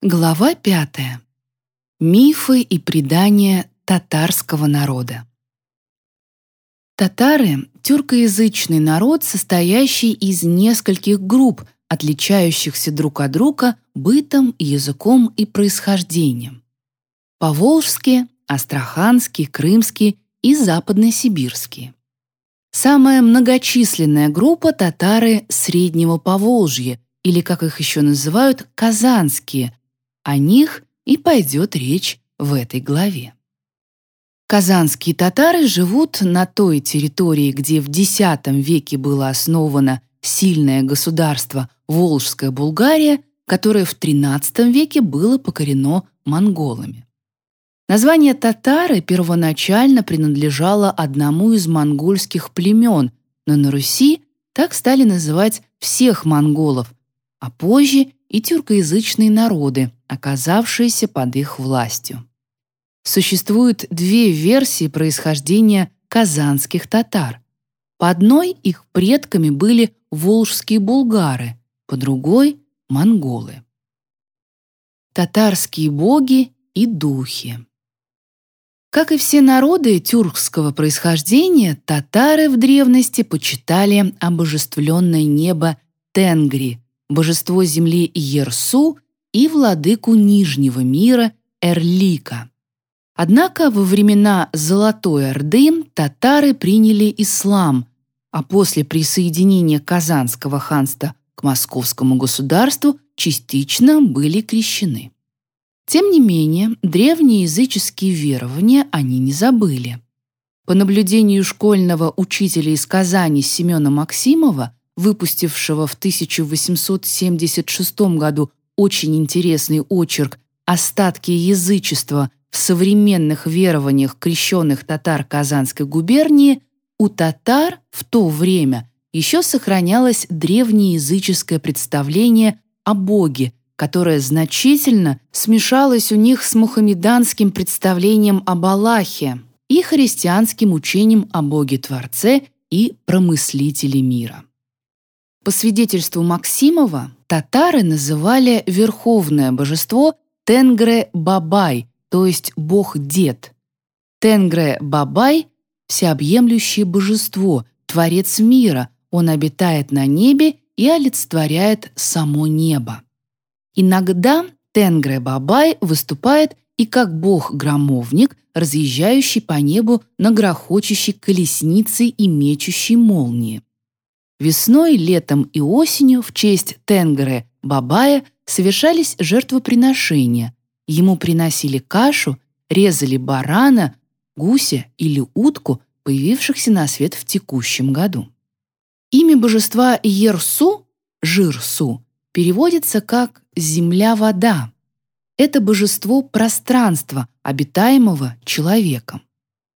Глава пятая. Мифы и предания татарского народа. Татары — тюркоязычный народ, состоящий из нескольких групп, отличающихся друг от друга бытом, языком и происхождением. Поволжские, астраханские, крымские и западносибирские. Самая многочисленная группа — татары Среднего Поволжья, или, как их еще называют, казанские, о них и пойдет речь в этой главе. Казанские татары живут на той территории, где в X веке было основано сильное государство Волжская Булгария, которое в XIII веке было покорено монголами. Название татары первоначально принадлежало одному из монгольских племен, но на Руси так стали называть всех монголов, а позже и тюркоязычные народы, оказавшиеся под их властью. Существует две версии происхождения казанских татар. По одной их предками были волжские булгары, по другой — монголы. Татарские боги и духи Как и все народы тюркского происхождения, татары в древности почитали обожествленное небо Тенгри, божество земли Ерсу и владыку Нижнего мира Эрлика. Однако во времена Золотой Орды татары приняли ислам, а после присоединения Казанского ханства к московскому государству частично были крещены. Тем не менее, древние языческие верования они не забыли. По наблюдению школьного учителя из Казани Семена Максимова, выпустившего в 1876 году очень интересный очерк «Остатки язычества в современных верованиях крещенных татар Казанской губернии», у татар в то время еще сохранялось древнеязыческое представление о Боге, которое значительно смешалось у них с мухаммеданским представлением об Аллахе и христианским учением о Боге-творце и промыслителе мира. По свидетельству Максимова, татары называли верховное божество Тенгре-Бабай, то есть бог-дед. Тенгре-Бабай — всеобъемлющее божество, творец мира, он обитает на небе и олицетворяет само небо. Иногда Тенгре-Бабай выступает и как бог-громовник, разъезжающий по небу на грохочущей колеснице и мечущей молнии. Весной, летом и осенью в честь Тенгре Бабая совершались жертвоприношения. Ему приносили кашу, резали барана, гуся или утку, появившихся на свет в текущем году. Имя божества Ерсу, Жирсу, переводится как «земля-вода». Это божество пространства, обитаемого человеком.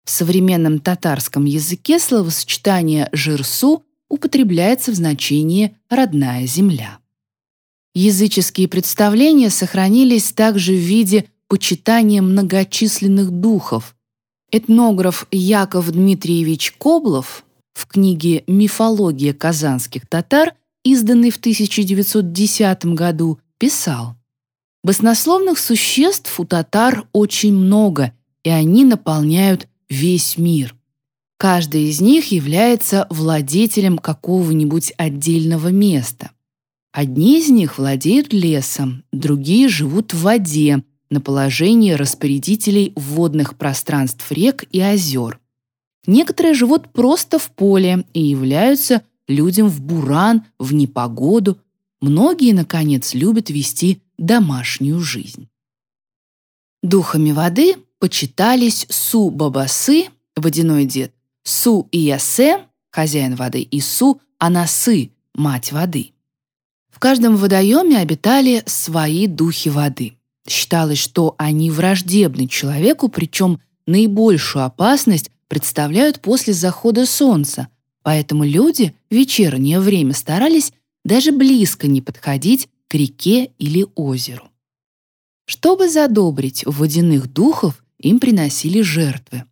В современном татарском языке словосочетание «жирсу» употребляется в значении «родная земля». Языческие представления сохранились также в виде почитания многочисленных духов. Этнограф Яков Дмитриевич Коблов в книге «Мифология казанских татар», изданной в 1910 году, писал «Баснословных существ у татар очень много, и они наполняют весь мир. Каждый из них является владетелем какого-нибудь отдельного места. Одни из них владеют лесом, другие живут в воде, на положении распорядителей водных пространств рек и озер. Некоторые живут просто в поле и являются людям в буран, в непогоду. Многие, наконец, любят вести домашнюю жизнь. Духами воды почитались Су-Бабасы, водяной дед, Су и Ясе, хозяин воды, и Су Анасы, мать воды. В каждом водоеме обитали свои духи воды. Считалось, что они враждебны человеку, причем наибольшую опасность представляют после захода солнца, поэтому люди в вечернее время старались даже близко не подходить к реке или озеру. Чтобы задобрить водяных духов, им приносили жертвы.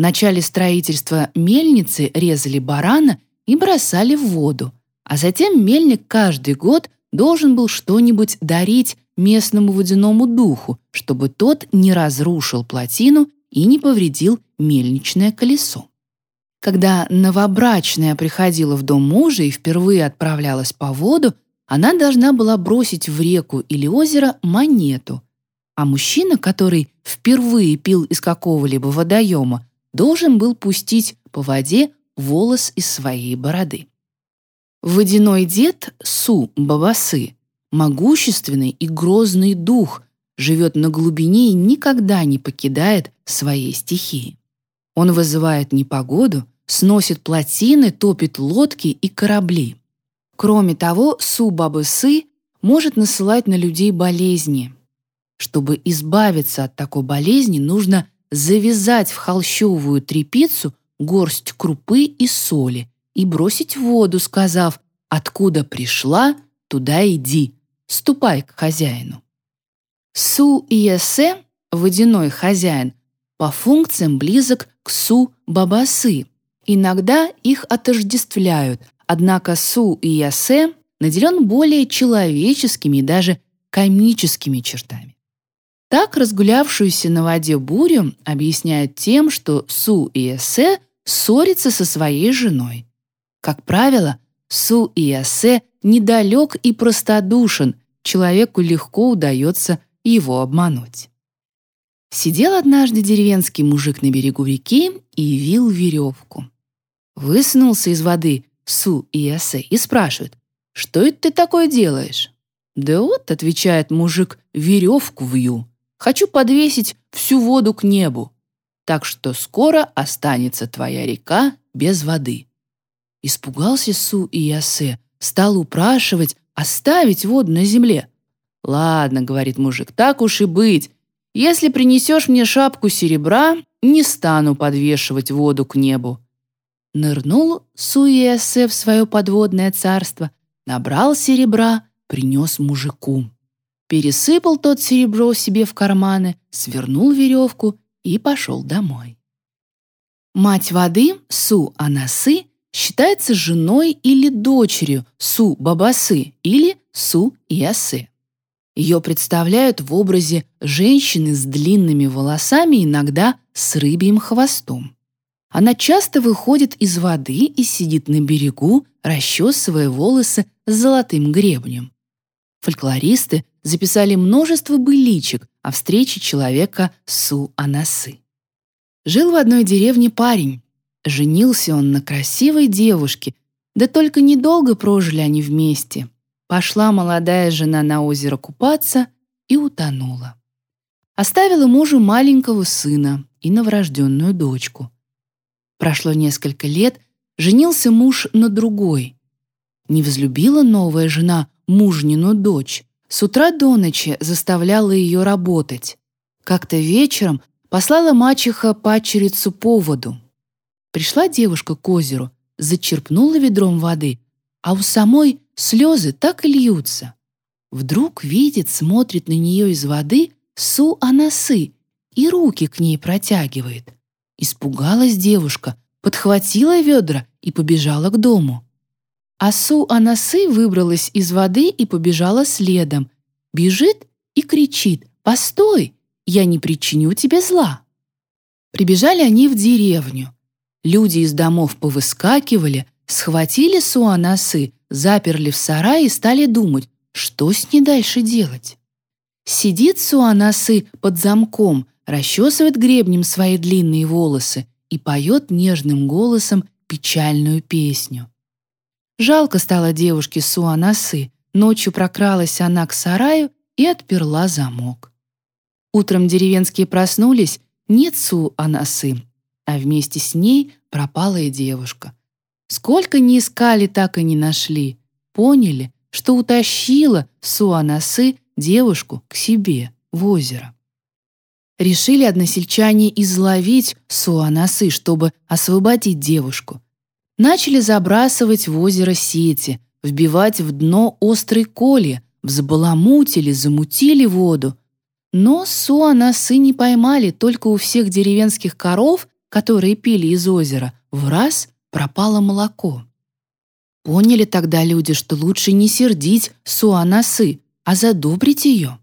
В начале строительства мельницы резали барана и бросали в воду, а затем мельник каждый год должен был что-нибудь дарить местному водяному духу, чтобы тот не разрушил плотину и не повредил мельничное колесо. Когда новобрачная приходила в дом мужа и впервые отправлялась по воду, она должна была бросить в реку или озеро монету, а мужчина, который впервые пил из какого-либо водоема, должен был пустить по воде волос из своей бороды. Водяной дед Су Бабасы, могущественный и грозный дух, живет на глубине и никогда не покидает своей стихии. Он вызывает непогоду, сносит плотины, топит лодки и корабли. Кроме того, Су Бабасы может насылать на людей болезни. Чтобы избавиться от такой болезни, нужно завязать в холщовую тряпицу горсть крупы и соли и бросить в воду, сказав «Откуда пришла, туда иди, ступай к хозяину». Су Иесе, водяной хозяин, по функциям близок к Су Бабасы. Иногда их отождествляют, однако Су Иесе наделен более человеческими и даже комическими чертами. Так разгулявшуюся на воде бурю объясняют тем, что Су Иесе ссорится со своей женой. Как правило, Су Иосе недалек и простодушен, человеку легко удается его обмануть. Сидел однажды деревенский мужик на берегу реки и вил веревку. Высунулся из воды Су Иосе и спрашивает, «Что это ты такое делаешь?» «Да вот», — отвечает мужик, — «веревку вью. Хочу подвесить всю воду к небу так что скоро останется твоя река без воды». Испугался Су и Ясе, стал упрашивать оставить воду на земле. «Ладно», — говорит мужик, — «так уж и быть. Если принесешь мне шапку серебра, не стану подвешивать воду к небу». Нырнул Суиэссе в свое подводное царство, набрал серебра, принес мужику. Пересыпал тот серебро себе в карманы, свернул веревку и пошел домой. Мать воды, Су Анасы, считается женой или дочерью Су Бабасы или Су Иасы. Ее представляют в образе женщины с длинными волосами, иногда с рыбьим хвостом. Она часто выходит из воды и сидит на берегу, расчесывая волосы с золотым гребнем. Фольклористы записали множество быличек о встрече человека Су-Анасы. Жил в одной деревне парень. Женился он на красивой девушке, да только недолго прожили они вместе. Пошла молодая жена на озеро купаться и утонула. Оставила мужу маленького сына и новорожденную дочку. Прошло несколько лет, женился муж на другой. Не возлюбила новая жена мужнину дочь, с утра до ночи заставляла ее работать. Как-то вечером послала мачеха падчерицу по воду. Пришла девушка к озеру, зачерпнула ведром воды, а у самой слезы так и льются. Вдруг видит, смотрит на нее из воды Су-Анасы и руки к ней протягивает. Испугалась девушка, подхватила ведра и побежала к дому. Асу Анасы выбралась из воды и побежала следом. Бежит и кричит «Постой! Я не причиню тебе зла!» Прибежали они в деревню. Люди из домов повыскакивали, схватили Суанасы, заперли в сарай и стали думать, что с ней дальше делать. Сидит Суанасы под замком, расчесывает гребнем свои длинные волосы и поет нежным голосом печальную песню. Жалко стало девушке Суанасы. Ночью прокралась она к сараю и отперла замок. Утром деревенские проснулись, нет Суанасы, а вместе с ней пропала и девушка. Сколько ни искали, так и не нашли. Поняли, что утащила Суанасы девушку к себе в озеро. Решили односельчане изловить Суанасы, чтобы освободить девушку начали забрасывать в озеро сети, вбивать в дно острые коли, взбаламутили, замутили воду. Но суанасы не поймали только у всех деревенских коров, которые пили из озера, в раз пропало молоко. Поняли тогда люди, что лучше не сердить суанасы, а задобрить ее.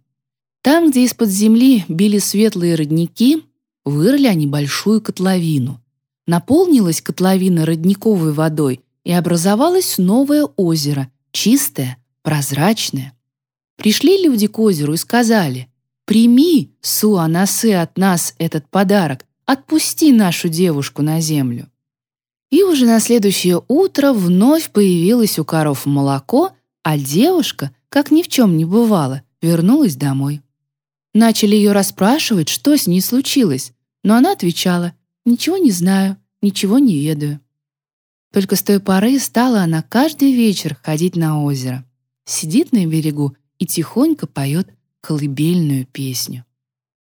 Там, где из-под земли били светлые родники, вырыли они большую котловину. Наполнилась котловина родниковой водой, и образовалось новое озеро, чистое, прозрачное. Пришли люди к озеру и сказали, «Прими, Суанасы, от нас этот подарок, отпусти нашу девушку на землю». И уже на следующее утро вновь появилось у коров молоко, а девушка, как ни в чем не бывало, вернулась домой. Начали ее расспрашивать, что с ней случилось, но она отвечала «Ничего не знаю, ничего не ведаю». Только с той поры стала она каждый вечер ходить на озеро, сидит на берегу и тихонько поет колыбельную песню.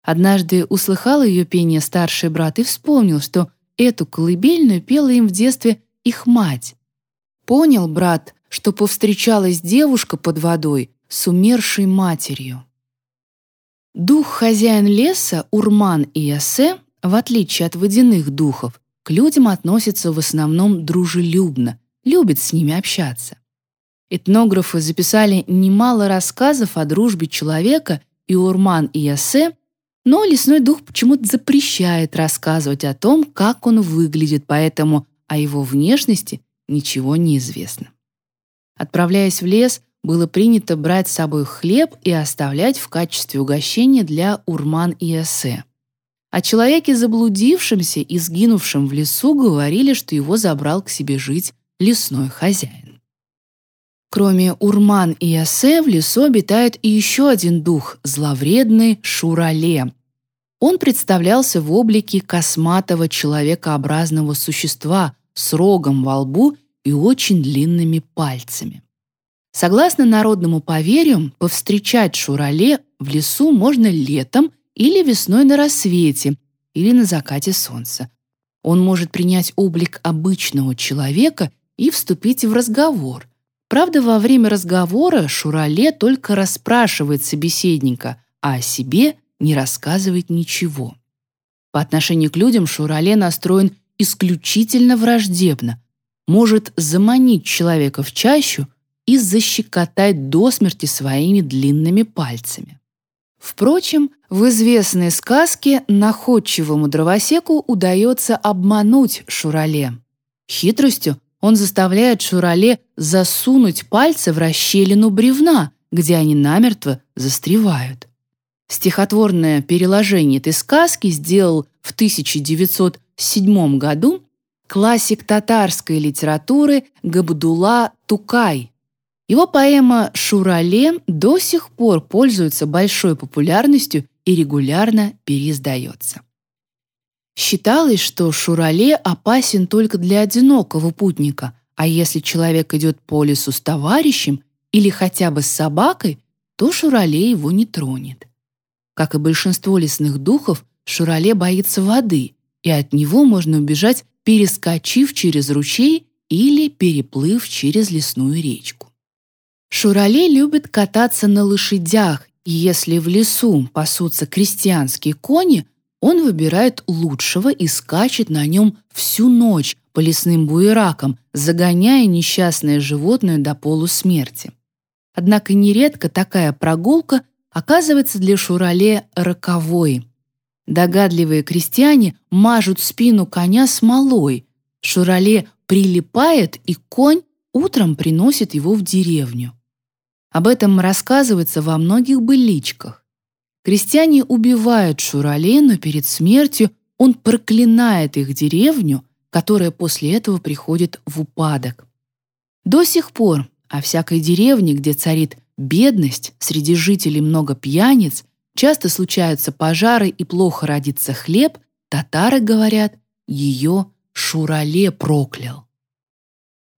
Однажды услыхал ее пение старший брат и вспомнил, что эту колыбельную пела им в детстве их мать. Понял брат, что повстречалась девушка под водой с умершей матерью. Дух хозяин леса Урман и в отличие от водяных духов, к людям относится в основном дружелюбно, любит с ними общаться. Этнографы записали немало рассказов о дружбе человека и Урман и Ясе, но лесной дух почему-то запрещает рассказывать о том, как он выглядит, поэтому о его внешности ничего не известно. Отправляясь в лес, было принято брать с собой хлеб и оставлять в качестве угощения для Урман и Ясе. О человеке заблудившемся и сгинувшем в лесу говорили, что его забрал к себе жить лесной хозяин. Кроме Урман и Ясе, в лесу обитает и еще один дух, зловредный Шурале. Он представлялся в облике косматого человекообразного существа с рогом во лбу и очень длинными пальцами. Согласно народному поверью, повстречать Шурале в лесу можно летом или весной на рассвете, или на закате солнца. Он может принять облик обычного человека и вступить в разговор. Правда, во время разговора Шурале только расспрашивает собеседника, а о себе не рассказывает ничего. По отношению к людям Шурале настроен исключительно враждебно, может заманить человека в чащу и защекотать до смерти своими длинными пальцами. Впрочем, в известной сказке находчивому дровосеку удается обмануть Шурале. Хитростью он заставляет Шурале засунуть пальцы в расщелину бревна, где они намертво застревают. Стихотворное переложение этой сказки сделал в 1907 году классик татарской литературы Габдулла Тукай, его поэма «Шурале» до сих пор пользуется большой популярностью и регулярно переиздается. Считалось, что Шурале опасен только для одинокого путника, а если человек идет по лесу с товарищем или хотя бы с собакой, то Шурале его не тронет. Как и большинство лесных духов, Шурале боится воды, и от него можно убежать, перескочив через ручей или переплыв через лесную речку. Шуралей любит кататься на лошадях, и если в лесу пасутся крестьянские кони, он выбирает лучшего и скачет на нем всю ночь по лесным буеракам, загоняя несчастное животное до полусмерти. Однако нередко такая прогулка оказывается для Шурале роковой. Догадливые крестьяне мажут спину коня смолой. Шурале прилипает, и конь утром приносит его в деревню. Об этом рассказывается во многих быличках. Крестьяне убивают Шурале, но перед смертью он проклинает их деревню, которая после этого приходит в упадок. До сих пор о всякой деревне, где царит бедность, среди жителей много пьяниц, часто случаются пожары и плохо родится хлеб, татары говорят, ее Шурале проклял.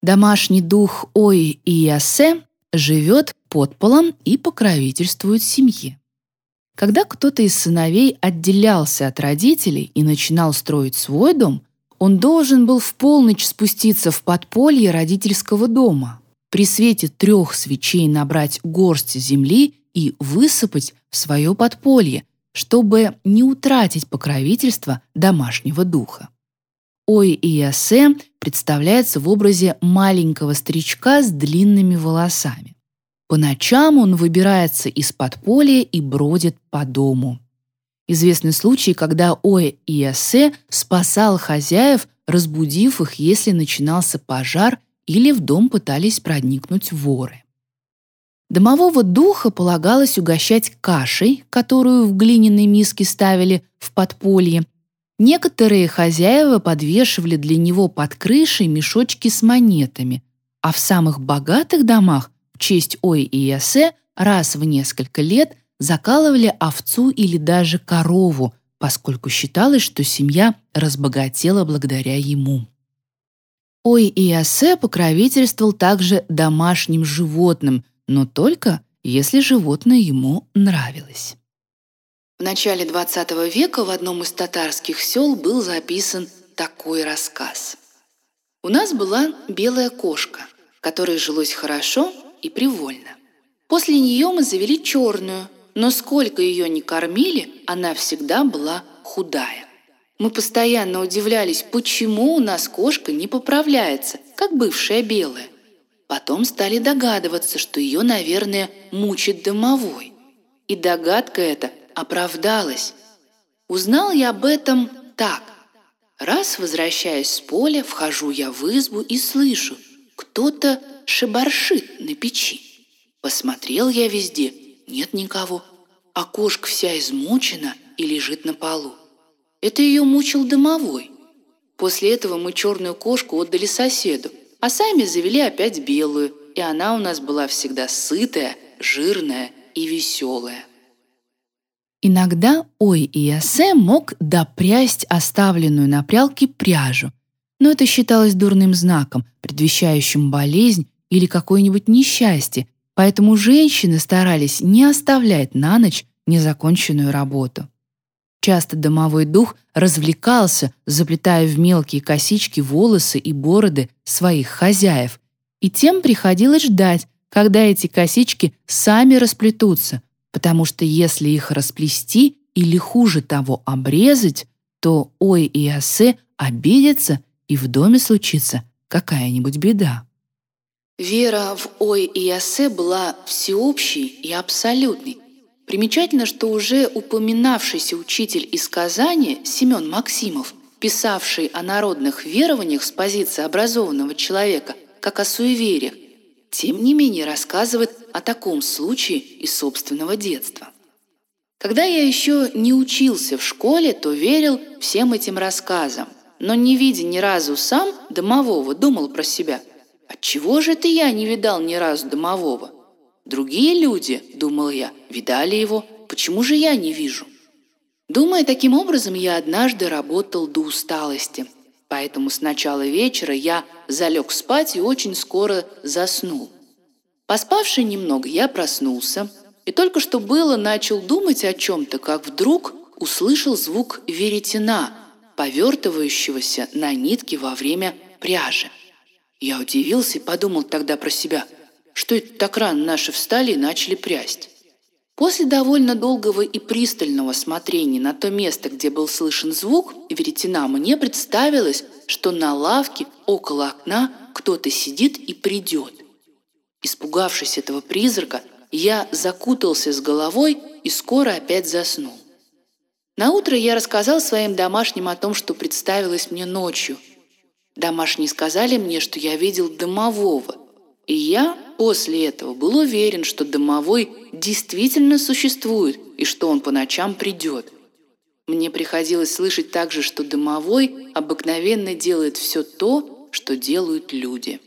Домашний дух Ой и Ясе живет под полом и покровительствует семье. Когда кто-то из сыновей отделялся от родителей и начинал строить свой дом, он должен был в полночь спуститься в подполье родительского дома, при свете трех свечей набрать горсть земли и высыпать в свое подполье, чтобы не утратить покровительство домашнего духа. Ой и Ясе представляется в образе маленького старичка с длинными волосами. По ночам он выбирается из подполья и бродит по дому. Известны случаи, когда Оэ Иосе спасал хозяев, разбудив их, если начинался пожар или в дом пытались проникнуть воры. Домового духа полагалось угощать кашей, которую в глиняной миске ставили в подполье. Некоторые хозяева подвешивали для него под крышей мешочки с монетами, а в самых богатых домах в честь Ой и Ясе раз в несколько лет закалывали овцу или даже корову, поскольку считалось, что семья разбогатела благодаря ему. Ой Иосе покровительствовал также домашним животным, но только если животное ему нравилось. В начале XX века в одном из татарских сел был записан такой рассказ. У нас была белая кошка, которой жилось хорошо и привольно. После нее мы завели черную, но сколько ее ни кормили, она всегда была худая. Мы постоянно удивлялись, почему у нас кошка не поправляется, как бывшая белая. Потом стали догадываться, что ее, наверное, мучит домовой. И догадка эта оправдалась. Узнал я об этом так. Раз, возвращаясь с поля, вхожу я в избу и слышу, кто-то шебаршит на печи. Посмотрел я везде, нет никого, кошка вся измучена и лежит на полу. Это ее мучил домовой. После этого мы черную кошку отдали соседу, а сами завели опять белую, и она у нас была всегда сытая, жирная и веселая. Иногда Ой и Ясе мог допрясть оставленную на прялке пряжу, но это считалось дурным знаком, предвещающим болезнь или какое-нибудь несчастье, поэтому женщины старались не оставлять на ночь незаконченную работу. Часто домовой дух развлекался, заплетая в мелкие косички волосы и бороды своих хозяев, и тем приходилось ждать, когда эти косички сами расплетутся, потому что если их расплести или хуже того обрезать, то Ой и Асе обидятся, и в доме случится какая-нибудь беда. Вера в Ой и Асе была всеобщей и абсолютной. Примечательно, что уже упоминавшийся учитель из Казани Семен Максимов, писавший о народных верованиях с позиции образованного человека, как о суевериях, тем не менее рассказывает о таком случае из собственного детства. Когда я еще не учился в школе, то верил всем этим рассказам, но не видя ни разу сам домового, думал про себя, отчего же это я не видал ни разу домового? Другие люди, думал я, видали его, почему же я не вижу? Думая таким образом, я однажды работал до усталости, поэтому с начала вечера я залег спать и очень скоро заснул. Поспавший немного, я проснулся, и только что было начал думать о чем-то, как вдруг услышал звук веретена, повертывающегося на нитке во время пряжи. Я удивился и подумал тогда про себя – что это так рано наши встали и начали прясть. После довольно долгого и пристального смотрения на то место, где был слышен звук веретена, мне представилось, что на лавке около окна кто-то сидит и придет. Испугавшись этого призрака, я закутался с головой и скоро опять заснул. На утро я рассказал своим домашним о том, что представилось мне ночью. Домашние сказали мне, что я видел домового, и я после этого был уверен, что домовой действительно существует и что он по ночам придет. Мне приходилось слышать также, что домовой обыкновенно делает все то, что делают люди.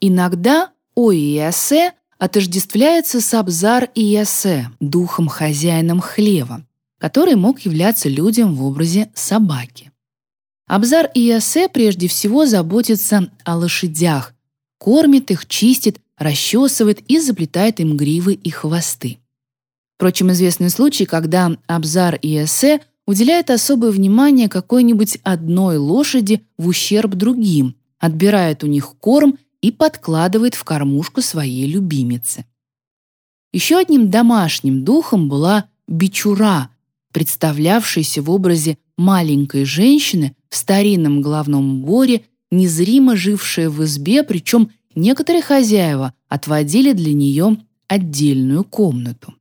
Иногда Ой-Ясе отождествляется с Абзар и Ясе, духом-хозяином хлева, который мог являться людям в образе собаки. Абзар и Ясе прежде всего заботится о лошадях, кормит их, чистит, расчесывает и заплетает им гривы и хвосты. Впрочем, известны случаи, когда Абзар и Эссе уделяют особое внимание какой-нибудь одной лошади в ущерб другим, отбирает у них корм и подкладывает в кормушку своей любимицы. Еще одним домашним духом была бичура, представлявшаяся в образе маленькой женщины в старинном головном уборе незримо жившая в избе, причем некоторые хозяева отводили для нее отдельную комнату.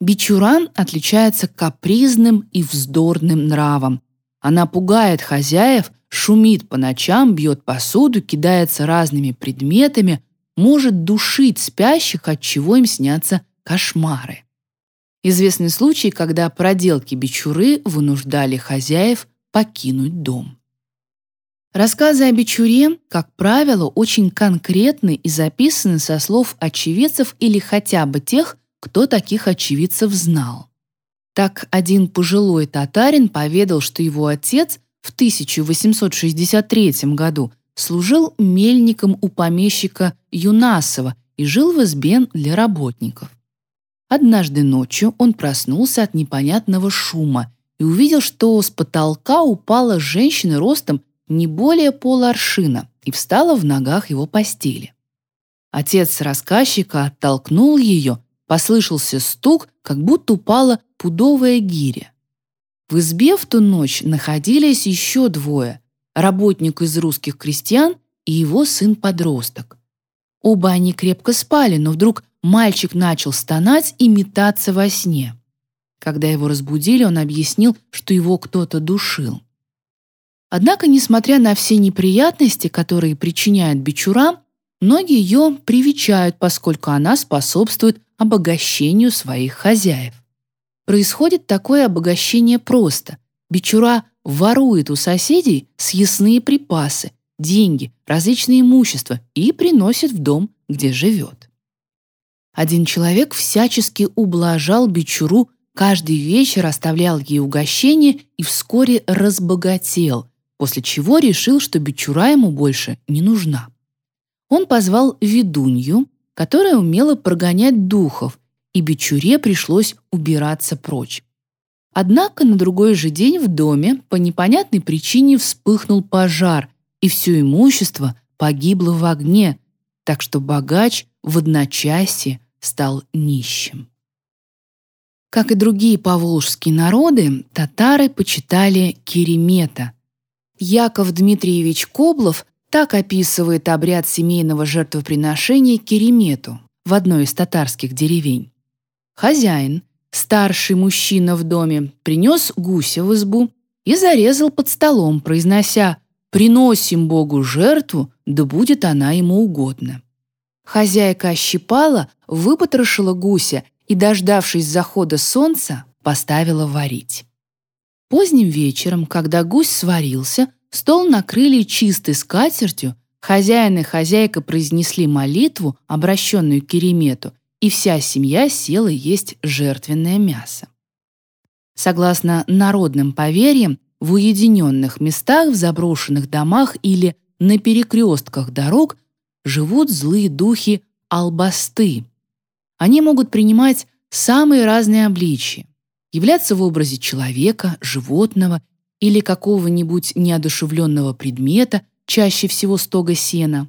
Бичуран отличается капризным и вздорным нравом. Она пугает хозяев, шумит по ночам, бьет посуду, кидается разными предметами, может душить спящих, от чего им снятся кошмары. Известны случаи, когда проделки бичуры вынуждали хозяев покинуть дом. Рассказы о бичуре, как правило, очень конкретны и записаны со слов очевидцев или хотя бы тех, кто таких очевидцев знал. Так один пожилой татарин поведал, что его отец в 1863 году служил мельником у помещика Юнасова и жил в избе для работников. Однажды ночью он проснулся от непонятного шума и увидел, что с потолка упала женщина ростом не более полуаршина и встала в ногах его постели. Отец рассказчика оттолкнул ее, послышался стук, как будто упала пудовая гиря. В избе в ту ночь находились еще двое – работник из русских крестьян и его сын-подросток. Оба они крепко спали, но вдруг мальчик начал стонать и метаться во сне. Когда его разбудили, он объяснил, что его кто-то душил. Однако, несмотря на все неприятности, которые причиняет бичура, многие ее привечают, поскольку она способствует обогащению своих хозяев. Происходит такое обогащение просто. Бичура ворует у соседей съестные припасы, деньги, различные имущества и приносит в дом, где живет. Один человек всячески ублажал бичуру, каждый вечер оставлял ей угощение и вскоре разбогател, после чего решил, что бичура ему больше не нужна. Он позвал ведунью, которая умела прогонять духов, и Бичуре пришлось убираться прочь. Однако на другой же день в доме по непонятной причине вспыхнул пожар, и все имущество погибло в огне, так что богач в одночасье стал нищим. Как и другие поволжские народы, татары почитали Керемета. Яков Дмитриевич Коблов так описывает обряд семейного жертвоприношения Керемету в одной из татарских деревень. Хозяин, старший мужчина в доме, принес гуся в избу и зарезал под столом, произнося «Приносим Богу жертву, да будет она ему угодна». Хозяйка ощипала, выпотрошила гуся и, дождавшись захода солнца, поставила варить. Поздним вечером, когда гусь сварился, стол накрыли чистой скатертью, хозяин и хозяйка произнесли молитву, обращенную к Керемету, и вся семья села есть жертвенное мясо. Согласно народным поверьям, в уединенных местах, в заброшенных домах или на перекрестках дорог живут злые духи албасты. Они могут принимать самые разные обличия, являться в образе человека, животного или какого-нибудь неодушевленного предмета, чаще всего стога сена,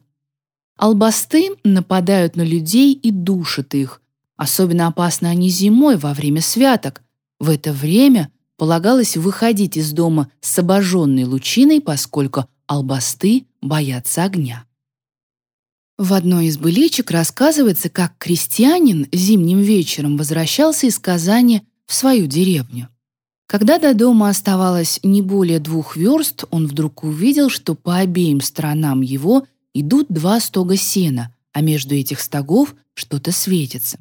Албасты нападают на людей и душат их. Особенно опасны они зимой во время святок. В это время полагалось выходить из дома с обожженной лучиной, поскольку албасты боятся огня. В одной из быличек рассказывается, как крестьянин зимним вечером возвращался из Казани в свою деревню. Когда до дома оставалось не более двух верст, он вдруг увидел, что по обеим сторонам его идут два стога сена, а между этих стогов что-то светится.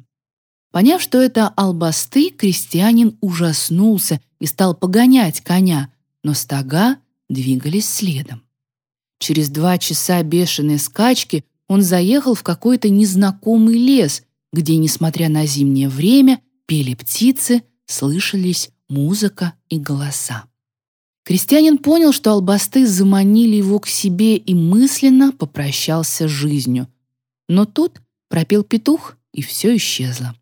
Поняв, что это албасты, крестьянин ужаснулся и стал погонять коня, но стога двигались следом. Через два часа бешеной скачки он заехал в какой-то незнакомый лес, где, несмотря на зимнее время, пели птицы, слышались музыка и голоса. Крестьянин понял, что албасты заманили его к себе и мысленно попрощался с жизнью. Но тут пропел петух, и все исчезло.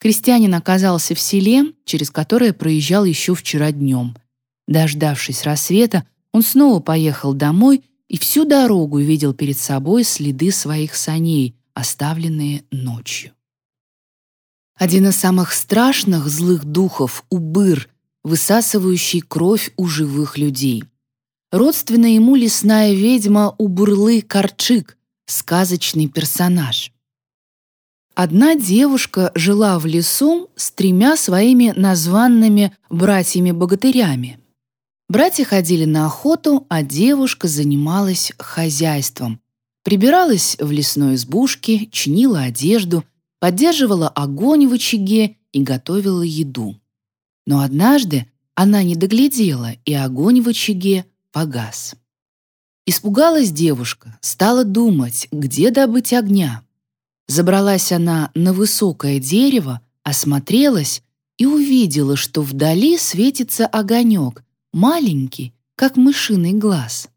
Крестьянин оказался в селе, через которое проезжал еще вчера днем. Дождавшись рассвета, он снова поехал домой и всю дорогу видел перед собой следы своих саней, оставленные ночью. Один из самых страшных злых духов — Убыр — высасывающий кровь у живых людей. Родственная ему лесная ведьма Убурлы Карчик, сказочный персонаж. Одна девушка жила в лесу с тремя своими названными братьями-богатырями. Братья ходили на охоту, а девушка занималась хозяйством. Прибиралась в лесной избушке, чинила одежду, поддерживала огонь в очаге и готовила еду. Но однажды она не доглядела, и огонь в очаге погас. Испугалась девушка, стала думать, где добыть огня. Забралась она на высокое дерево, осмотрелась и увидела, что вдали светится огонек, маленький, как мышиный глаз.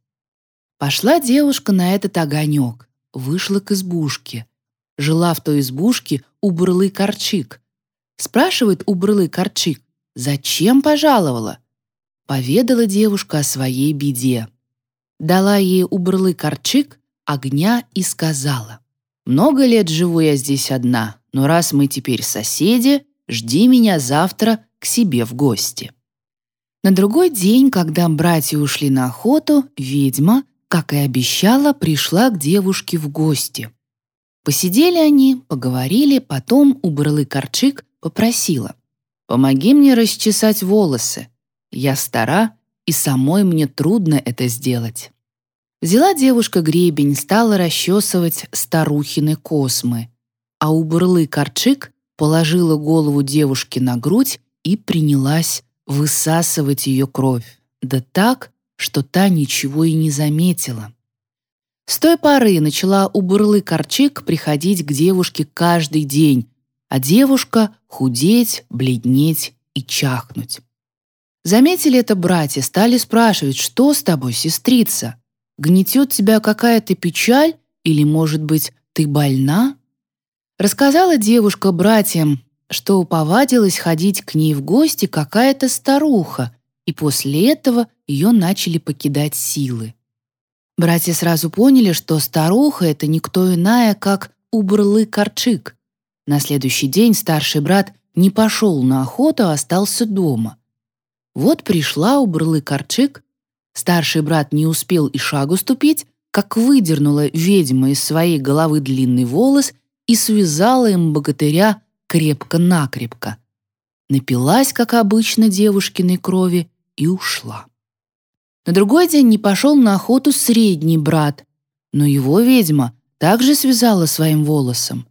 Пошла девушка на этот огонек, вышла к избушке. Жила в той избушке убрылый корчик. Спрашивает убрылый корчик, зачем пожаловала? Поведала девушка о своей беде. Дала ей убрылый корчик огня и сказала, много лет живу я здесь одна, но раз мы теперь соседи, жди меня завтра к себе в гости». На другой день, когда братья ушли на охоту, ведьма, как и обещала, пришла к девушке в гости. Посидели они, поговорили, потом у Брылы Корчик попросила. «Помоги мне расчесать волосы. Я стара, и самой мне трудно это сделать». Взяла девушка гребень, стала расчесывать старухины космы, а у бурлы корчик положила голову девушки на грудь и принялась высасывать ее кровь, да так, что та ничего и не заметила. С той поры начала у бурлы корчик приходить к девушке каждый день, а девушка худеть, бледнеть и чахнуть. Заметили это братья, стали спрашивать, что с тобой, сестрица? Гнетет тебя какая-то печаль или, может быть, ты больна?» Рассказала девушка братьям, что повадилась ходить к ней в гости какая-то старуха, и после этого ее начали покидать силы. Братья сразу поняли, что старуха — это никто иная, как Убрлы Корчик. На следующий день старший брат не пошел на охоту, а остался дома. Вот пришла Убрлы Корчик Старший брат не успел и шагу ступить, как выдернула ведьма из своей головы длинный волос и связала им богатыря крепко-накрепко. Напилась, как обычно, девушкиной крови и ушла. На другой день не пошел на охоту средний брат, но его ведьма также связала своим волосом.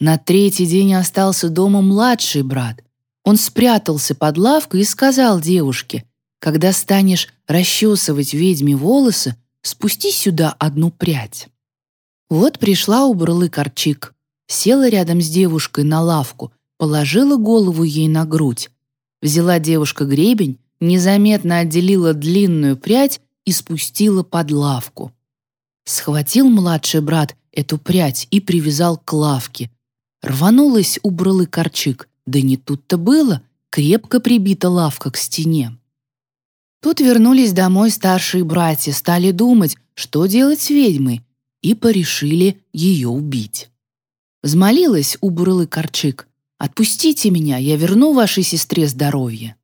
На третий день остался дома младший брат. Он спрятался под лавку и сказал девушке, когда станешь расчесывать ведьме волосы, спусти сюда одну прядь. Вот пришла у Бурлы Корчик, села рядом с девушкой на лавку, положила голову ей на грудь. Взяла девушка гребень, незаметно отделила длинную прядь и спустила под лавку. Схватил младший брат эту прядь и привязал к лавке. Рванулась у Бурлы Корчик, да не тут-то было, крепко прибита лавка к стене. Тут вернулись домой старшие братья, стали думать, что делать с ведьмой, и порешили ее убить. Взмолилась у Бурлы Корчик. «Отпустите меня, я верну вашей сестре здоровье».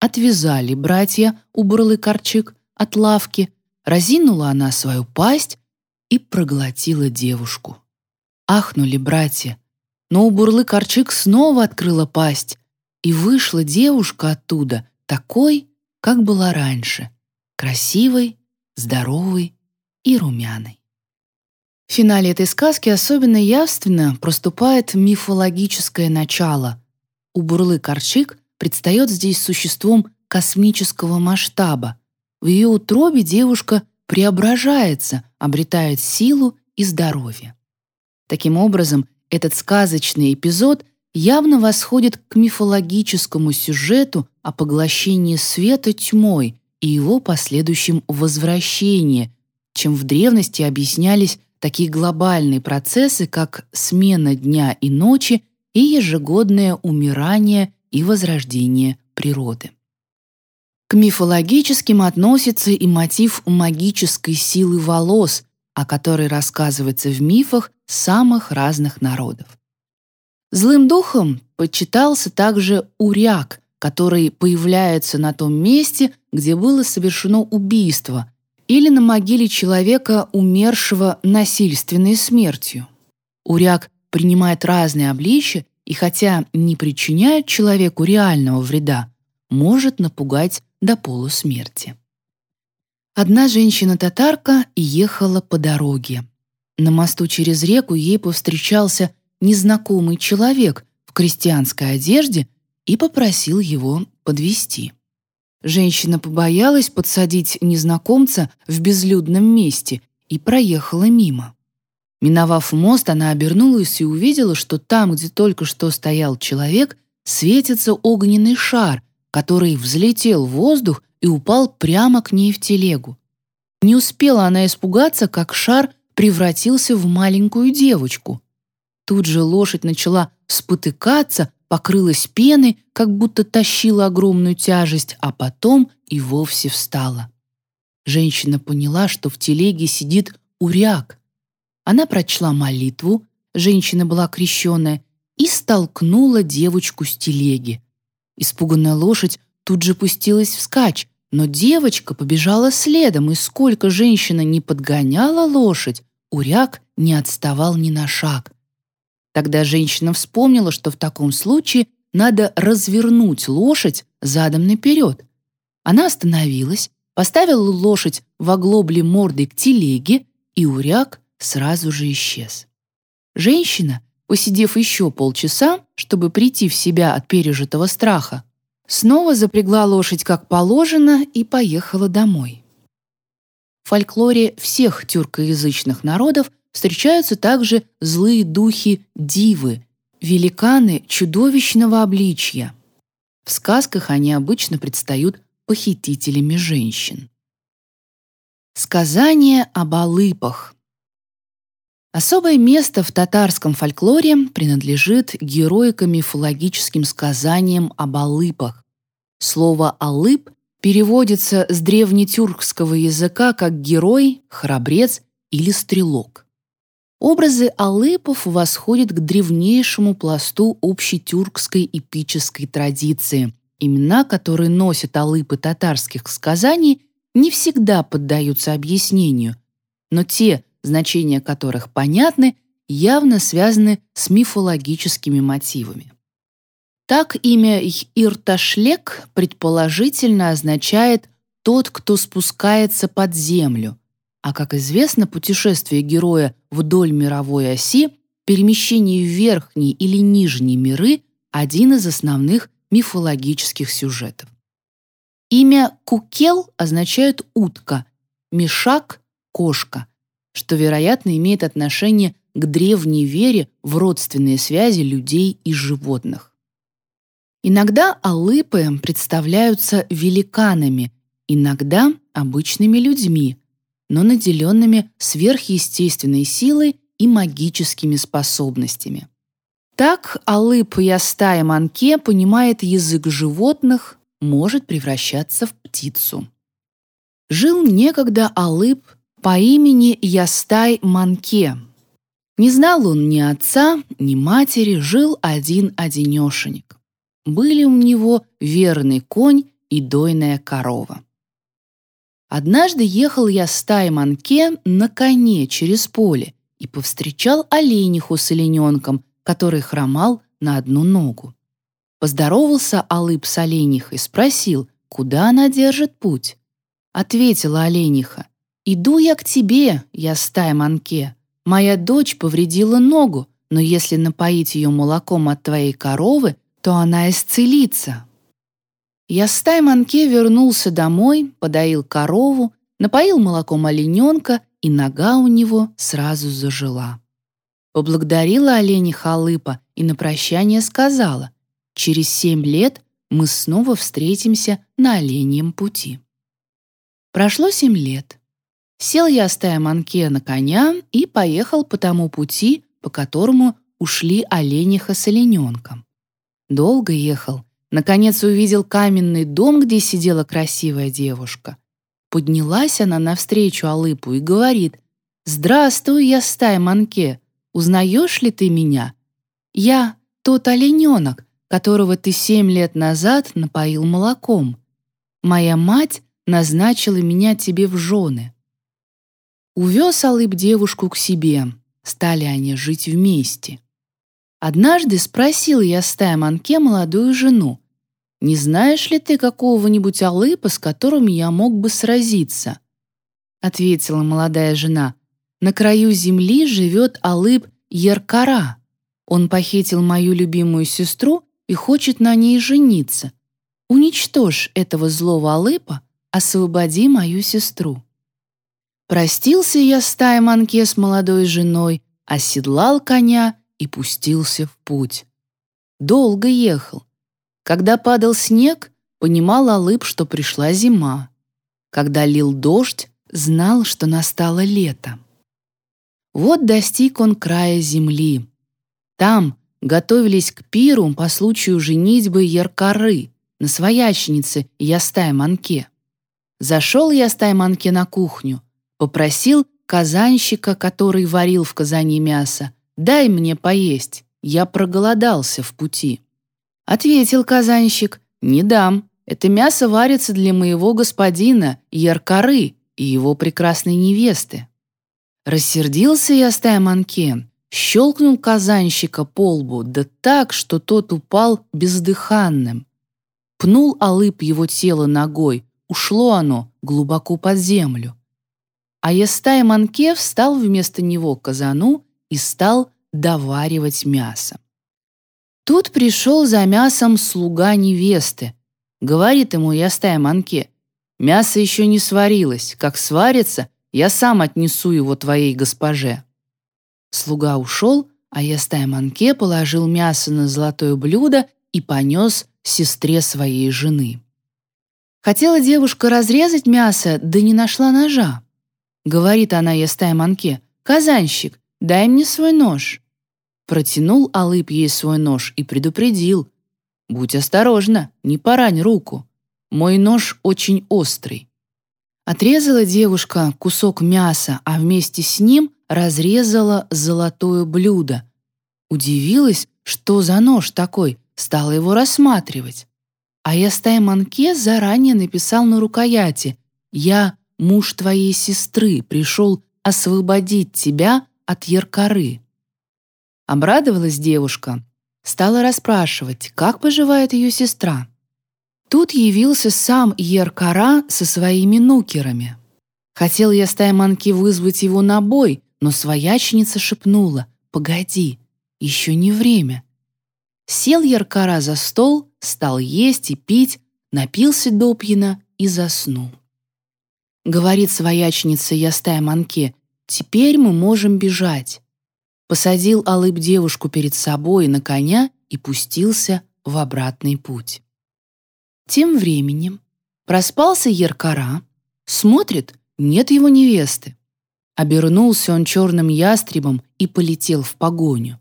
Отвязали братья у Бурлы Корчик от лавки, разинула она свою пасть и проглотила девушку. Ахнули братья, но у Бурлы Корчик снова открыла пасть, и вышла девушка оттуда такой, как была раньше, красивой, здоровой и румяной. В финале этой сказки особенно явственно проступает мифологическое начало. У Бурлы Корчик предстает здесь существом космического масштаба. В ее утробе девушка преображается, обретает силу и здоровье. Таким образом, этот сказочный эпизод явно восходит к мифологическому сюжету о поглощении света тьмой и его последующем возвращении, чем в древности объяснялись такие глобальные процессы, как смена дня и ночи и ежегодное умирание и возрождение природы. К мифологическим относится и мотив магической силы волос, о которой рассказывается в мифах самых разных народов. Злым духом почитался также уряк, который появляется на том месте, где было совершено убийство, или на могиле человека, умершего насильственной смертью. Уряк принимает разные обличия и хотя не причиняет человеку реального вреда, может напугать до полусмерти. Одна женщина-татарка ехала по дороге. На мосту через реку ей повстречался незнакомый человек в крестьянской одежде и попросил его подвести. Женщина побоялась подсадить незнакомца в безлюдном месте и проехала мимо. Миновав мост, она обернулась и увидела, что там, где только что стоял человек, светится огненный шар, который взлетел в воздух и упал прямо к ней в телегу. Не успела она испугаться, как шар превратился в маленькую девочку. Тут же лошадь начала спотыкаться, покрылась пеной, как будто тащила огромную тяжесть, а потом и вовсе встала. Женщина поняла, что в телеге сидит уряк. Она прочла молитву, женщина была крещенная, и столкнула девочку с телеги. Испуганная лошадь тут же пустилась вскачь, но девочка побежала следом, и сколько женщина не подгоняла лошадь, уряк не отставал ни на шаг. Тогда женщина вспомнила, что в таком случае надо развернуть лошадь задом наперед. Она остановилась, поставила лошадь в оглобле мордой к телеге, и уряк сразу же исчез. Женщина, посидев еще полчаса, чтобы прийти в себя от пережитого страха, снова запрягла лошадь как положено и поехала домой. В фольклоре всех тюркоязычных народов встречаются также злые духи дивы, великаны чудовищного обличья. В сказках они обычно предстают похитителями женщин. Сказание об алыпах. Особое место в татарском фольклоре принадлежит героико-мифологическим сказаниям об алыпах. Слово «алып» переводится с древнетюркского языка как «герой», «храбрец» или «стрелок». Образы алыпов восходят к древнейшему пласту общетюркской эпической традиции. Имена, которые носят алыпы татарских сказаний, не всегда поддаются объяснению, но те, значения которых понятны, явно связаны с мифологическими мотивами. Так имя Ирташлек предположительно означает «тот, кто спускается под землю», а, как известно, путешествие героя вдоль мировой оси, перемещение в верхние или нижние миры – один из основных мифологических сюжетов. Имя Кукел означает «утка», Мишак — «кошка», что, вероятно, имеет отношение к древней вере в родственные связи людей и животных. Иногда алыпы представляются великанами, иногда обычными людьми, но наделенными сверхъестественной силой и магическими способностями. Так Алып Ястая Манке понимает язык животных, может превращаться в птицу. Жил некогда Алып по имени Ястай Манке. Не знал он ни отца, ни матери, жил один-одинешенек. Были у него верный конь и дойная корова. Однажды ехал я с Тайманке на коне через поле и повстречал олениху с олененком, который хромал на одну ногу. Поздоровался Алып с оленихой, спросил, куда она держит путь. Ответила олениха, «Иду я к тебе, я с Тайманке. Моя дочь повредила ногу, но если напоить ее молоком от твоей коровы, то она исцелится, Ястай Манке вернулся домой, подоил корову, напоил молоком олененка, и нога у него сразу зажила. Поблагодарила олени Халыпа и на прощание сказала, «Через семь лет мы снова встретимся на оленьем пути». Прошло семь лет. Сел я, стая Манке, на коня и поехал по тому пути, по которому ушли олениха с олененком. Долго ехал, Наконец увидел каменный дом, где сидела красивая девушка. Поднялась она навстречу Алыпу и говорит, «Здравствуй, я стай Манке, узнаешь ли ты меня? Я тот олененок, которого ты семь лет назад напоил молоком. Моя мать назначила меня тебе в жены». Увез Алып девушку к себе. Стали они жить вместе. Однажды спросил я Стайманке молодую жену, «Не знаешь ли ты какого-нибудь Алыпа, с которым я мог бы сразиться?» Ответила молодая жена, «На краю земли живет Алып Еркара. Он похитил мою любимую сестру и хочет на ней жениться. Уничтожь этого злого Алыпа, освободи мою сестру». Простился я с Тайманке с молодой женой, оседлал коня и пустился в путь. Долго ехал. Когда падал снег, понимал Алып, что пришла зима. Когда лил дождь, знал, что настало лето. Вот достиг он края земли. Там готовились к пиру по случаю женитьбы Яркары на свояченице Ястай-Манке. Зашел Ястай-Манке на кухню, попросил казанщика, который варил в казане мясо, «Дай мне поесть, я проголодался в пути». Ответил казанщик, «Не дам, это мясо варится для моего господина Яркары и его прекрасной невесты». Рассердился я стая Манкен, щелкнул казанщика по лбу, да так, что тот упал бездыханным. Пнул Алып его тело ногой, ушло оно глубоко под землю. А Ястай Манке встал вместо него к казану и стал доваривать мясо. Тут пришел за мясом слуга невесты. Говорит ему Ястай Манке, «Мясо еще не сварилось. Как сварится, я сам отнесу его твоей госпоже». Слуга ушел, а Ястай Манке положил мясо на золотое блюдо и понес сестре своей жены. Хотела девушка разрезать мясо, да не нашла ножа. Говорит она Ястай Манке, «Казанщик, дай мне свой нож». Протянул Алып ей свой нож и предупредил, «Будь осторожна, не порань руку. Мой нож очень острый». Отрезала девушка кусок мяса, а вместе с ним разрезала золотое блюдо. Удивилась, что за нож такой, стала его рассматривать. А я Манке заранее написал на рукояти «Я муж твоей сестры, пришел освободить тебя от яркоры». Обрадовалась девушка, стала расспрашивать, как поживает ее сестра. Тут явился сам Еркара со своими нукерами. Хотел я Стайманки вызвать его на бой, но свояченица шепнула «Погоди, еще не время». Сел Яркара за стол, стал есть и пить, напился допьяно и заснул. Говорит своячница Ястая Манке, «Теперь мы можем бежать». Посадил Алып девушку перед собой на коня и пустился в обратный путь. Тем временем проспался Еркара, смотрит, нет его невесты. Обернулся он черным ястребом и полетел в погоню.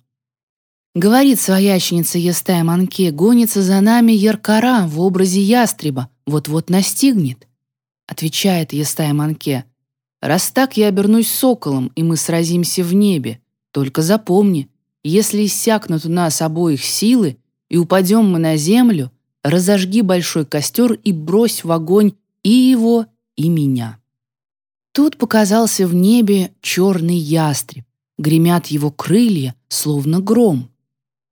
Говорит своячница Естая Манке, гонится за нами Яркара в образе ястреба, вот-вот настигнет. Отвечает Естая Манке, раз так я обернусь соколом, и мы сразимся в небе. Только запомни, если иссякнут у нас обоих силы, и упадем мы на землю, разожги большой костер и брось в огонь и его, и меня. Тут показался в небе черный ястреб, гремят его крылья, словно гром.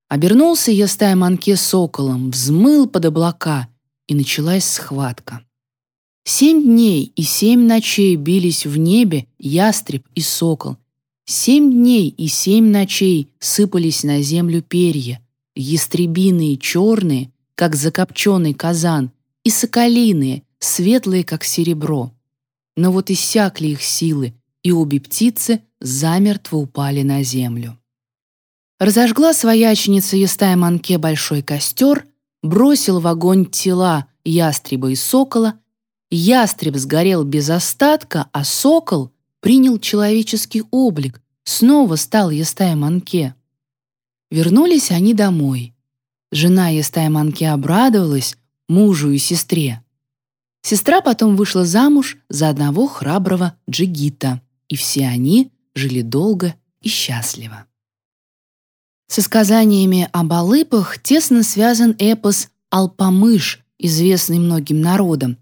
Обернулся я стая манке соколом, взмыл под облака, и началась схватка. Семь дней и семь ночей бились в небе ястреб и сокол. Семь дней и семь ночей сыпались на землю перья, ястребиные черные, как закопченный казан, и соколиные, светлые, как серебро. Но вот иссякли их силы, и обе птицы замертво упали на землю. Разожгла свояченица Естая Манке большой костер, бросил в огонь тела ястреба и сокола, ястреб сгорел без остатка, а сокол принял человеческий облик, снова стал Естая Манке. Вернулись они домой. Жена Естая Манке обрадовалась мужу и сестре. Сестра потом вышла замуж за одного храброго джигита, и все они жили долго и счастливо. Со сказаниями об Алыпах тесно связан эпос «Алпамыш», известный многим народам.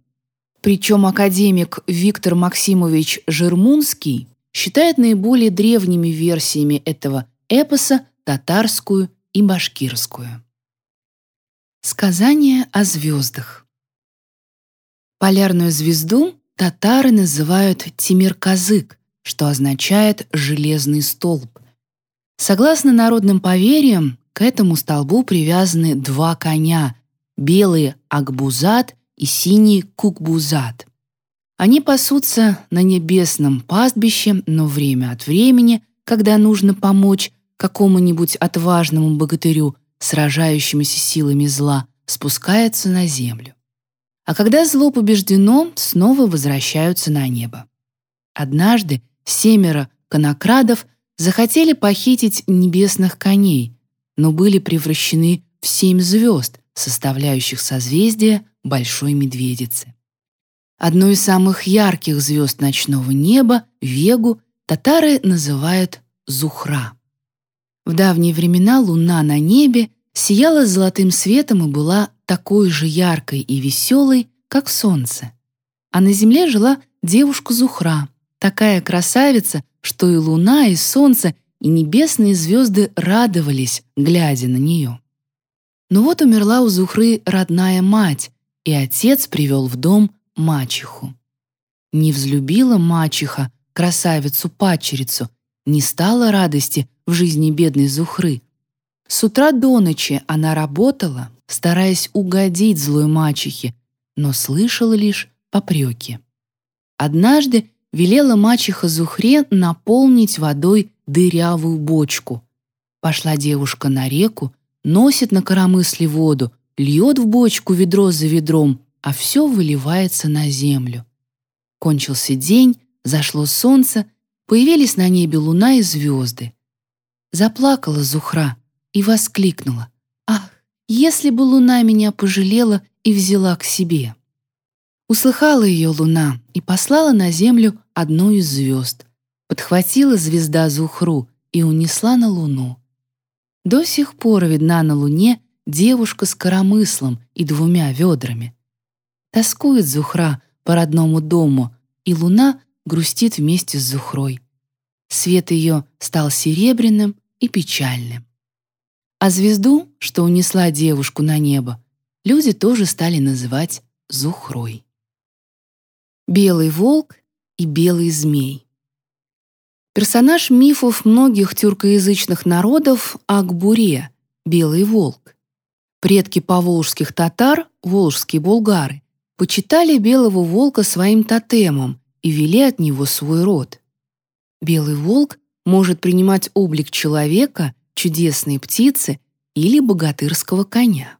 Причем академик Виктор Максимович Жермунский считает наиболее древними версиями этого эпоса татарскую и башкирскую. Сказание о звездах Полярную звезду татары называют Тимир-Казык, что означает «железный столб». Согласно народным поверьям, к этому столбу привязаны два коня — белый Акбузат и синий Кукбузат. Они пасутся на небесном пастбище, но время от времени, когда нужно помочь какому-нибудь отважному богатырю, сражающемуся силами зла, спускаются на землю. А когда зло побеждено, снова возвращаются на небо. Однажды семеро конокрадов захотели похитить небесных коней, но были превращены в семь звезд, составляющих созвездие Большой Медведицы. Одной из самых ярких звезд ночного неба, Вегу, татары называют Зухра. В давние времена луна на небе сияла золотым светом и была такой же яркой и веселой, как солнце. А на земле жила девушка Зухра, такая красавица, что и луна, и солнце, и небесные звезды радовались, глядя на нее. Но вот умерла у Зухры родная мать, и отец привел в дом мачеху. Не взлюбила мачеха красавицу-падчерицу, не стало радости в жизни бедной Зухры. С утра до ночи она работала, стараясь угодить злой мачехе, но слышала лишь попреки. Однажды велела мачеха Зухре наполнить водой дырявую бочку. Пошла девушка на реку, носит на коромысле воду, льет в бочку ведро за ведром, а все выливается на землю. Кончился день, зашло солнце, появились на небе луна и звезды. Заплакала Зухра и воскликнула. «Ах, если бы луна меня пожалела и взяла к себе!» Услыхала ее луна и послала на землю одну из звезд. Подхватила звезда Зухру и унесла на луну. До сих пор видна на луне девушка с коромыслом и двумя ведрами. Тоскует Зухра по родному дому, и луна грустит вместе с Зухрой. Свет ее стал серебряным и печальным. А звезду, что унесла девушку на небо, люди тоже стали называть Зухрой. Белый волк и белый змей. Персонаж мифов многих тюркоязычных народов Акбуре, белый волк. Предки поволжских татар, волжские булгары, почитали белого волка своим тотемом и вели от него свой род. Белый волк может принимать облик человека, чудесной птицы или богатырского коня.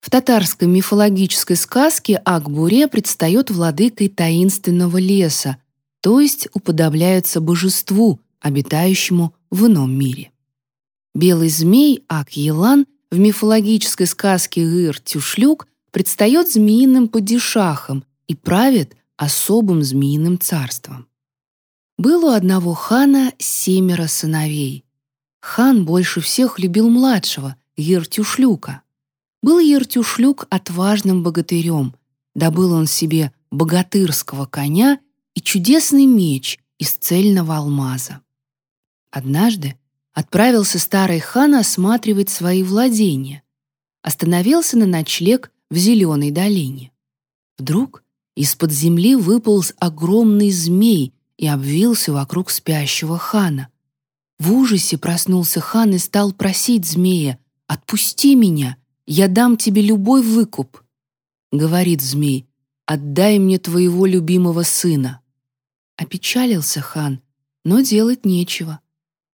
В татарской мифологической сказке Акбуре предстает владыкой таинственного леса, то есть уподобляется божеству, обитающему в ином мире. Белый змей Ак-Елан в мифологической сказке Ир-Тюшлюк предстает змеиным падишахом и правит особым змеиным царством. Было у одного хана семеро сыновей. Хан больше всех любил младшего, Ертюшлюка. Был Ертюшлюк отважным богатырем, добыл он себе богатырского коня и чудесный меч из цельного алмаза. Однажды отправился старый хан осматривать свои владения. Остановился на ночлег в зеленой долине. Вдруг из-под земли выполз огромный змей и обвился вокруг спящего хана. В ужасе проснулся хан и стал просить змея «Отпусти меня, я дам тебе любой выкуп». Говорит змей «Отдай мне твоего любимого сына». Опечалился хан, но делать нечего.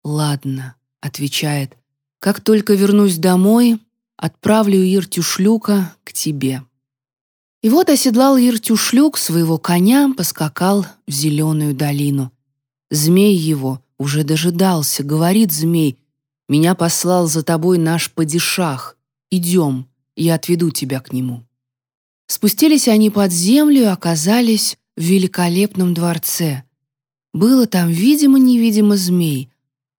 «Ладно», — отвечает, — «как только вернусь домой, Отправлю Иртюшлюка к тебе». И вот оседлал Иртюшлюк своего коня, поскакал в зеленую долину. Змей его уже дожидался, говорит змей, «Меня послал за тобой наш падишах. Идем, я отведу тебя к нему». Спустились они под землю и оказались в великолепном дворце. Было там видимо-невидимо змей.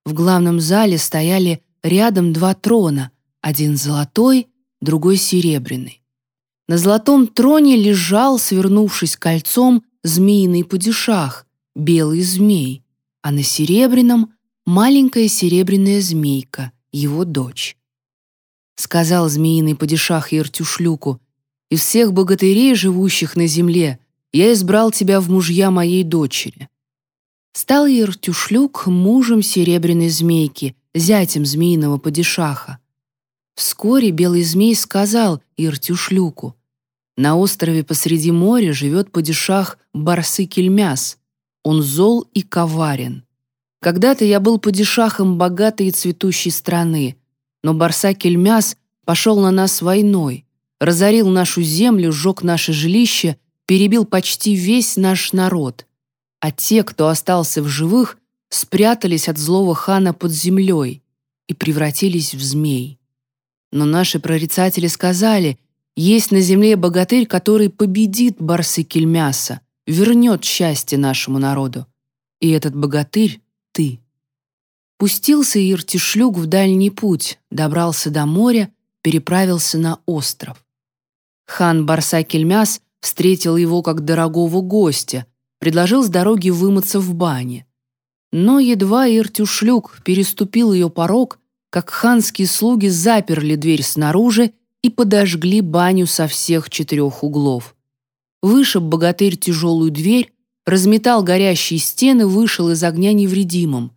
В главном зале стояли рядом два трона, один золотой, другой серебряный. На золотом троне лежал, свернувшись кольцом, змеиный падишах, белый змей, а на серебряном — маленькая серебряная змейка, его дочь. Сказал змеиный падишах Иртюшлюку, «Из всех богатырей, живущих на земле, я избрал тебя в мужья моей дочери». Стал Иртюшлюк мужем серебряной змейки, зятем змеиного падишаха. Вскоре белый змей сказал Иртюшлюку, «На острове посреди моря живет падишах Барсы-Кельмяс. Он зол и коварен. Когда-то я был падишахом богатой и цветущей страны, но Барса-Кельмяс пошел на нас войной, разорил нашу землю, сжег наше жилище, перебил почти весь наш народ. А те, кто остался в живых, спрятались от злого хана под землей и превратились в змей. Но наши прорицатели сказали, есть на земле богатырь, который победит барсы Кельмяса, вернет счастье нашему народу. И этот богатырь — ты. Пустился Иртишлюк в дальний путь, добрался до моря, переправился на остров. Хан Барса Кельмяс встретил его как дорогого гостя, предложил с дороги вымыться в бане. Но едва Иртюшлюк переступил ее порог, как ханские слуги заперли дверь снаружи и подожгли баню со всех четырех углов. Вышиб богатырь тяжелую дверь, разметал горящие стены, вышел из огня невредимым.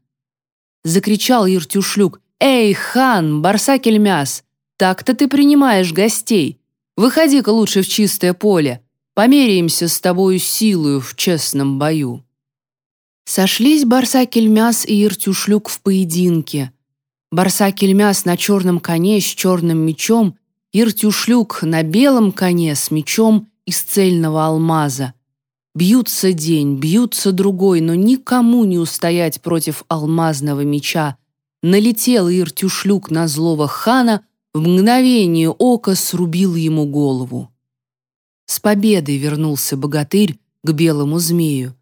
Закричал Иртюшлюк «Эй, хан, барсакельмяс, так-то ты принимаешь гостей. Выходи-ка лучше в чистое поле, померяемся с тобою силою в честном бою». Сошлись Барсакельмяс и Иртюшлюк в поединке. Барсакельмяс на черном коне с черным мечом, Иртюшлюк на белом коне с мечом из цельного алмаза. Бьются день, бьются другой, но никому не устоять против алмазного меча. Налетел Иртюшлюк на злого хана, в мгновение ока срубил ему голову. С победой вернулся богатырь к белому змею.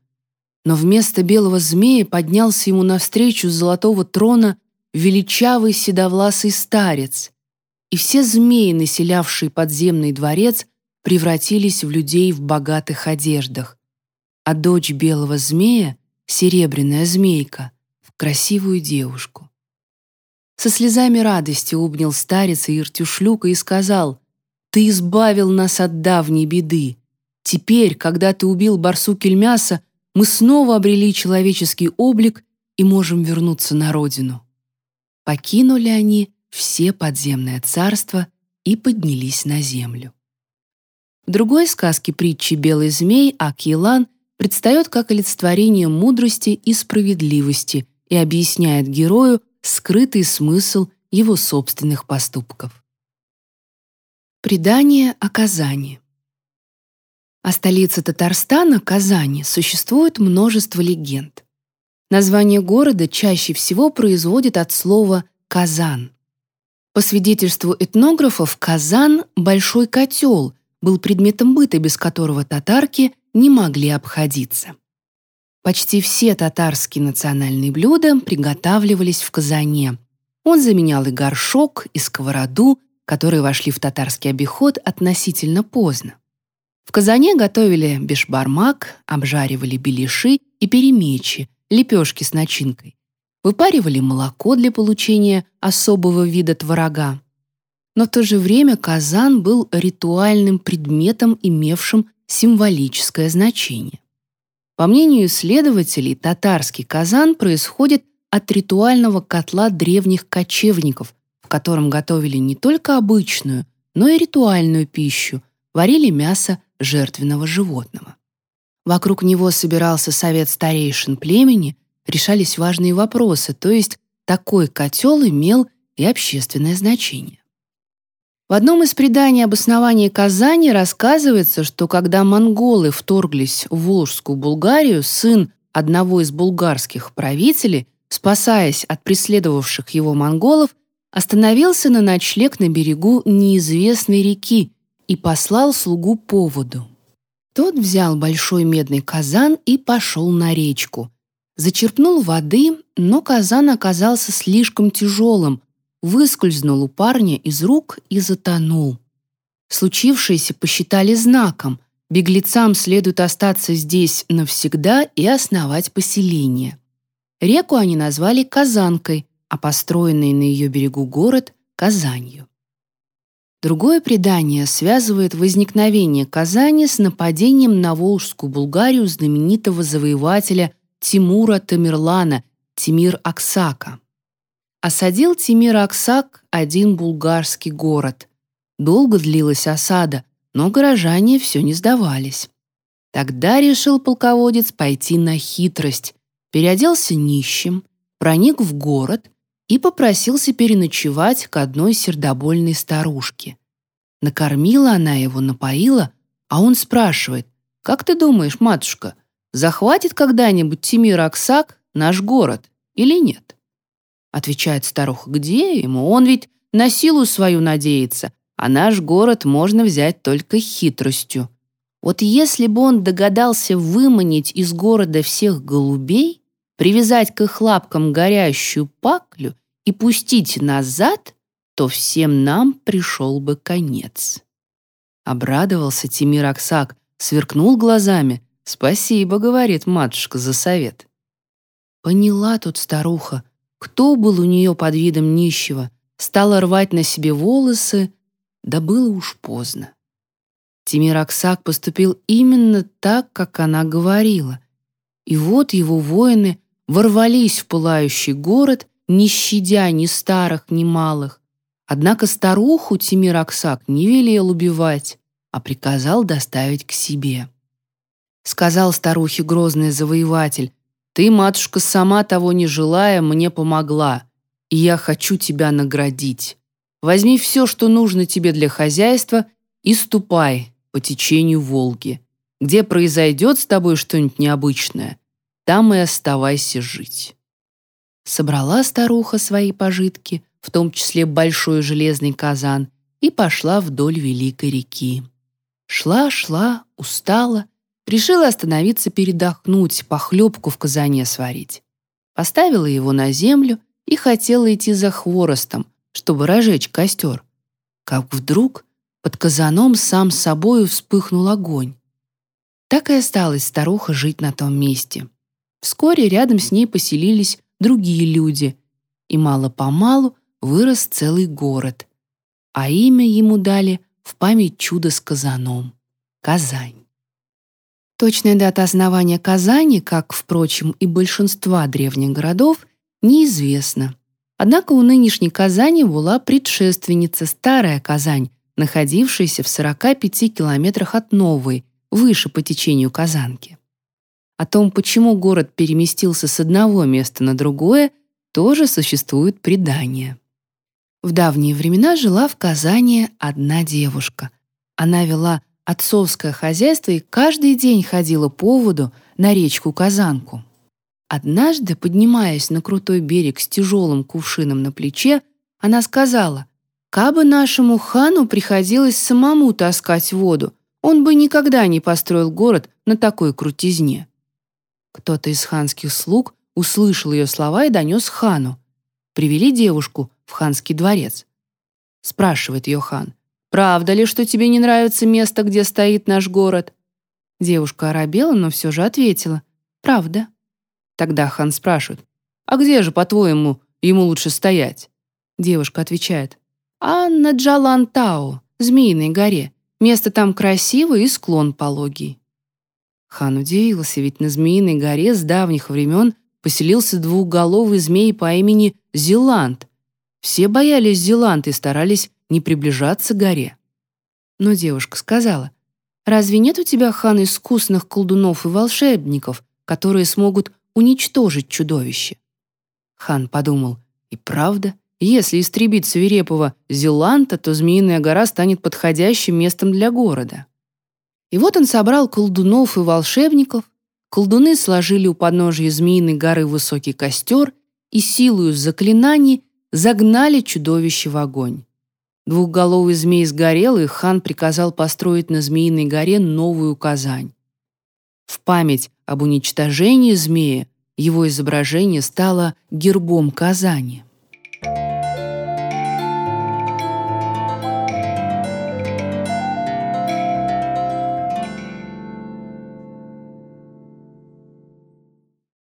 Но вместо белого змея поднялся ему навстречу с золотого трона величавый седовласый старец, и все змеи, населявшие подземный дворец, превратились в людей в богатых одеждах, а дочь белого змея, серебряная змейка, в красивую девушку. Со слезами радости обнял старец Иртюшлюка и сказал, «Ты избавил нас от давней беды. Теперь, когда ты убил барсу Кельмяса, мы снова обрели человеческий облик и можем вернуться на родину. Покинули они все подземное царство и поднялись на землю. В другой сказке притчи «Белый змей» Акилан предстает как олицетворение мудрости и справедливости и объясняет герою скрытый смысл его собственных поступков. Предание о Казани о столице Татарстана, Казани, существует множество легенд. Название города чаще всего производит от слова «Казан». По свидетельству этнографов, Казан — большой котел, был предметом быта, без которого татарки не могли обходиться. Почти все татарские национальные блюда приготавливались в Казане. Он заменял и горшок, и сковороду, которые вошли в татарский обиход относительно поздно. В казане готовили бешбармак, обжаривали беляши и перемечи, лепешки с начинкой. Выпаривали молоко для получения особого вида творога. Но в то же время казан был ритуальным предметом, имевшим символическое значение. По мнению исследователей, татарский казан происходит от ритуального котла древних кочевников, в котором готовили не только обычную, но и ритуальную пищу, варили мясо жертвенного животного. Вокруг него собирался совет старейшин племени, решались важные вопросы, то есть такой котел имел и общественное значение. В одном из преданий об основании Казани рассказывается, что когда монголы вторглись в Волжскую Булгарию, сын одного из булгарских правителей, спасаясь от преследовавших его монголов, остановился на ночлег на берегу неизвестной реки и послал слугу по воду. Тот взял большой медный казан и пошел на речку. Зачерпнул воды, но казан оказался слишком тяжелым, выскользнул у парня из рук и затонул. Случившееся посчитали знаком. Беглецам следует остаться здесь навсегда и основать поселение. Реку они назвали Казанкой, а построенный на ее берегу город — Казанью. Другое предание связывает возникновение Казани с нападением на Волжскую Булгарию знаменитого завоевателя Тимура Тамерлана, Тимир Аксака. Осадил Тимир Аксак один булгарский город. Долго длилась осада, но горожане все не сдавались. Тогда решил полководец пойти на хитрость, переоделся нищим, проник в город и попросился переночевать к одной сердобольной старушке. Накормила она его, напоила, а он спрашивает, «Как ты думаешь, матушка, захватит когда-нибудь Тимир Аксак наш город или нет?» Отвечает старуха, «Где ему? Он ведь на силу свою надеется, а наш город можно взять только хитростью. Вот если бы он догадался выманить из города всех голубей, привязать к их лапкам горящую паклю и пустить назад, то всем нам пришел бы конец. Обрадовался Тимир Аксак, сверкнул глазами. «Спасибо», — говорит матушка, за совет. Поняла тут старуха, кто был у нее под видом нищего, стала рвать на себе волосы, да было уж поздно. Тимир Аксак поступил именно так, как она говорила. И вот его воины ворвались в пылающий город, не щадя ни старых, ни малых. Однако старуху Тимир Аксак не велел убивать, а приказал доставить к себе. Сказал старухе грозный завоеватель, «Ты, матушка, сама того не желая, мне помогла, и я хочу тебя наградить. Возьми все, что нужно тебе для хозяйства, и ступай по течению Волги. Где произойдет с тобой что-нибудь необычное, там и оставайся жить». Собрала старуха свои пожитки, в том числе большой железный казан, и пошла вдоль великой реки. Шла, шла, устала, решила остановиться передохнуть, похлебку в казане сварить. Поставила его на землю и хотела идти за хворостом, чтобы разжечь костер. Как вдруг под казаном сам собою вспыхнул огонь. Так и осталась старуха жить на том месте. Вскоре рядом с ней поселились другие люди, и мало-помалу вырос целый город, а имя ему дали в память чуда с Казаном — Казань. Точная дата основания Казани, как, впрочем, и большинства древних городов, неизвестна. Однако у нынешней Казани была предшественница Старая Казань, находившаяся в 45 километрах от Новой, выше по течению Казанки. О том, почему город переместился с одного места на другое, тоже существует предание. В давние времена жила в Казани одна девушка. Она вела отцовское хозяйство и каждый день ходила по воду на речку Казанку. Однажды, поднимаясь на крутой берег с тяжелым кувшином на плече, она сказала, «Кабы нашему хану приходилось самому таскать воду, он бы никогда не построил город на такой крутизне». Кто-то из ханских слуг услышал ее слова и донес хану. Привели девушку в ханский дворец. Спрашивает ее хан, «Правда ли, что тебе не нравится место, где стоит наш город?» Девушка оробела, но все же ответила, «Правда». Тогда хан спрашивает, «А где же, по-твоему, ему лучше стоять?» Девушка отвечает, «А на Джалантау, Змеиной горе. Место там красивое и склон пологий». Хан удивился, ведь на Змеиной горе с давних времен поселился двухголовый змей по имени Зеланд. Все боялись Зеланд и старались не приближаться к горе. Но девушка сказала, «Разве нет у тебя, хан, искусных колдунов и волшебников, которые смогут уничтожить чудовище. Хан подумал, и правда, если истребить свирепого Зеланта, то Змеиная гора станет подходящим местом для города. И вот он собрал колдунов и волшебников, колдуны сложили у подножия Змеиной горы высокий костер и силою заклинаний загнали чудовище в огонь. Двухголовый змей сгорел, и хан приказал построить на Змеиной горе новую Казань. В память об уничтожении змея его изображение стало гербом Казани.